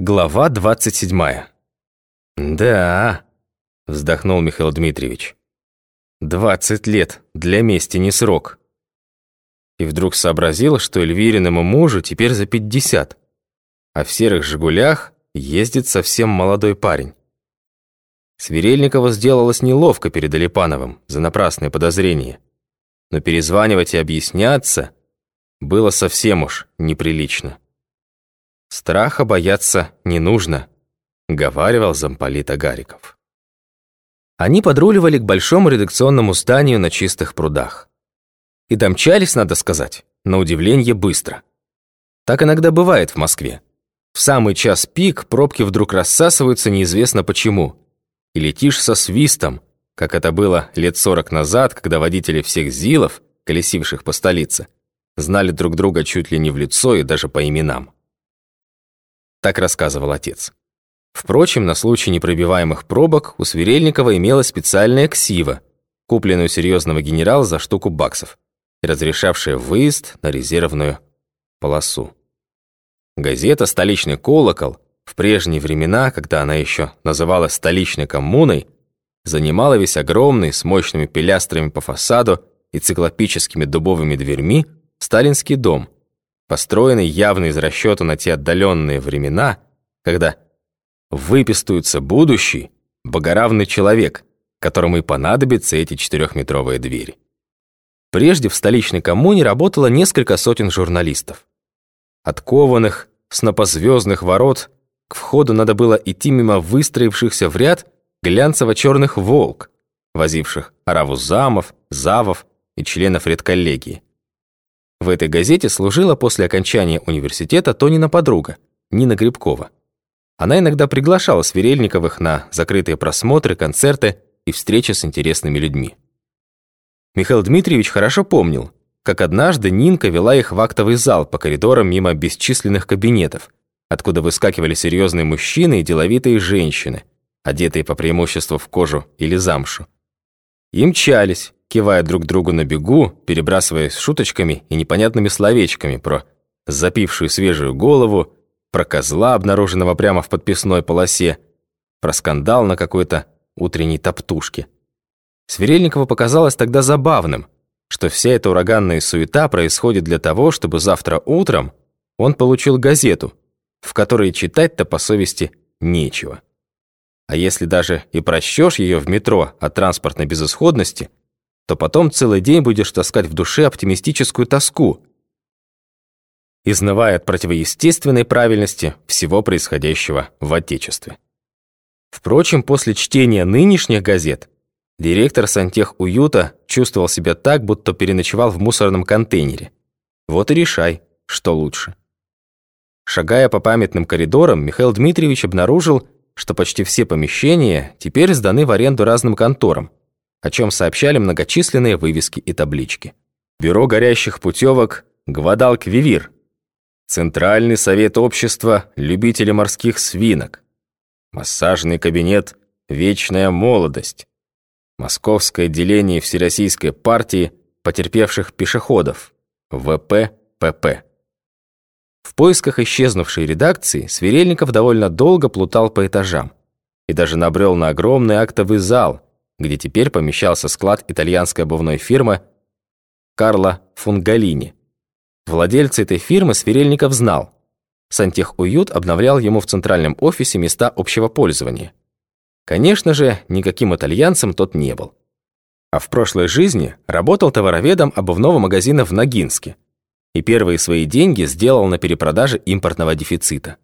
Глава 27. «Да», – вздохнул Михаил Дмитриевич. «Двадцать лет, для мести не срок». И вдруг сообразил, что Эльвириному мужу теперь за пятьдесят, а в серых «Жигулях» ездит совсем молодой парень. Сверельникову сделалось неловко перед Алипановым за напрасные подозрения, но перезванивать и объясняться было совсем уж неприлично. «Страха бояться не нужно», — говаривал замполит Агариков. Они подруливали к большому редакционному зданию на чистых прудах. И домчались, надо сказать, на удивление быстро. Так иногда бывает в Москве. В самый час пик пробки вдруг рассасываются неизвестно почему. И летишь со свистом, как это было лет сорок назад, когда водители всех ЗИЛов, колесивших по столице, знали друг друга чуть ли не в лицо и даже по именам. Так рассказывал отец. Впрочем, на случай непробиваемых пробок у Сверельникова имелась специальная ксива, купленная у серьезного генерала за штуку баксов и разрешавшая выезд на резервную полосу. Газета «Столичный колокол» в прежние времена, когда она еще называлась «столичной коммуной», занимала весь огромный, с мощными пилястрами по фасаду и циклопическими дубовыми дверьми, сталинский дом – построенный явно из расчета на те отдаленные времена, когда выпистуется будущий, богоравный человек, которому и понадобятся эти четырехметровые двери. Прежде в столичной коммуне работало несколько сотен журналистов. От кованых, снопозвездных ворот к входу надо было идти мимо выстроившихся в ряд глянцево-черных волк, возивших ораву замов, завов и членов редколлегии. В этой газете служила после окончания университета Тонина подруга, Нина Грибкова. Она иногда приглашала Сверельниковых на закрытые просмотры, концерты и встречи с интересными людьми. Михаил Дмитриевич хорошо помнил, как однажды Нинка вела их в актовый зал по коридорам мимо бесчисленных кабинетов, откуда выскакивали серьезные мужчины и деловитые женщины, одетые по преимуществу в кожу или замшу. И мчались, кивая друг другу на бегу, перебрасываясь шуточками и непонятными словечками про запившую свежую голову, про козла, обнаруженного прямо в подписной полосе, про скандал на какой-то утренней топтушке. Сверельникову показалось тогда забавным, что вся эта ураганная суета происходит для того, чтобы завтра утром он получил газету, в которой читать-то по совести нечего. А если даже и прочтешь ее в метро от транспортной безысходности, то потом целый день будешь таскать в душе оптимистическую тоску, изнывая от противоестественной правильности всего происходящего в Отечестве. Впрочем, после чтения нынешних газет директор сантех-уюта чувствовал себя так, будто переночевал в мусорном контейнере. Вот и решай, что лучше. Шагая по памятным коридорам, Михаил Дмитриевич обнаружил, что почти все помещения теперь сданы в аренду разным конторам, о чем сообщали многочисленные вывески и таблички. Бюро горящих путевок «Гвадалк-Вивир», Центральный совет общества любителей морских свинок, массажный кабинет «Вечная молодость», Московское отделение Всероссийской партии потерпевших пешеходов, ВППП. В поисках исчезнувшей редакции Сверельников довольно долго плутал по этажам и даже набрел на огромный актовый зал – где теперь помещался склад итальянской обувной фирмы Карло Фунгалини. Владельца этой фирмы Сверельников знал. Сантехуют обновлял ему в центральном офисе места общего пользования. Конечно же, никаким итальянцем тот не был. А в прошлой жизни работал товароведом обувного магазина в Ногинске и первые свои деньги сделал на перепродаже импортного дефицита.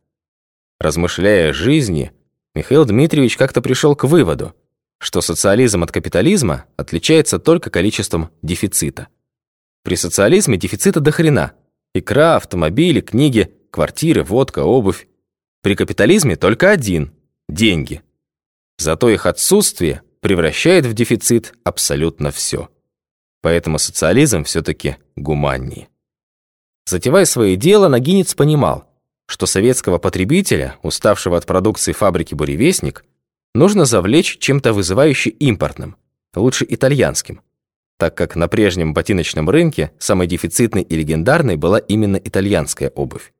Размышляя о жизни, Михаил Дмитриевич как-то пришел к выводу, что социализм от капитализма отличается только количеством дефицита. При социализме дефицита до хрена. Икра, автомобили, книги, квартиры, водка, обувь. При капитализме только один – деньги. Зато их отсутствие превращает в дефицит абсолютно все. Поэтому социализм все-таки гуманнее. Затевая свое дело, Нагинец понимал, что советского потребителя, уставшего от продукции фабрики «Буревестник», нужно завлечь чем-то вызывающе импортным, лучше итальянским, так как на прежнем ботиночном рынке самой дефицитной и легендарной была именно итальянская обувь.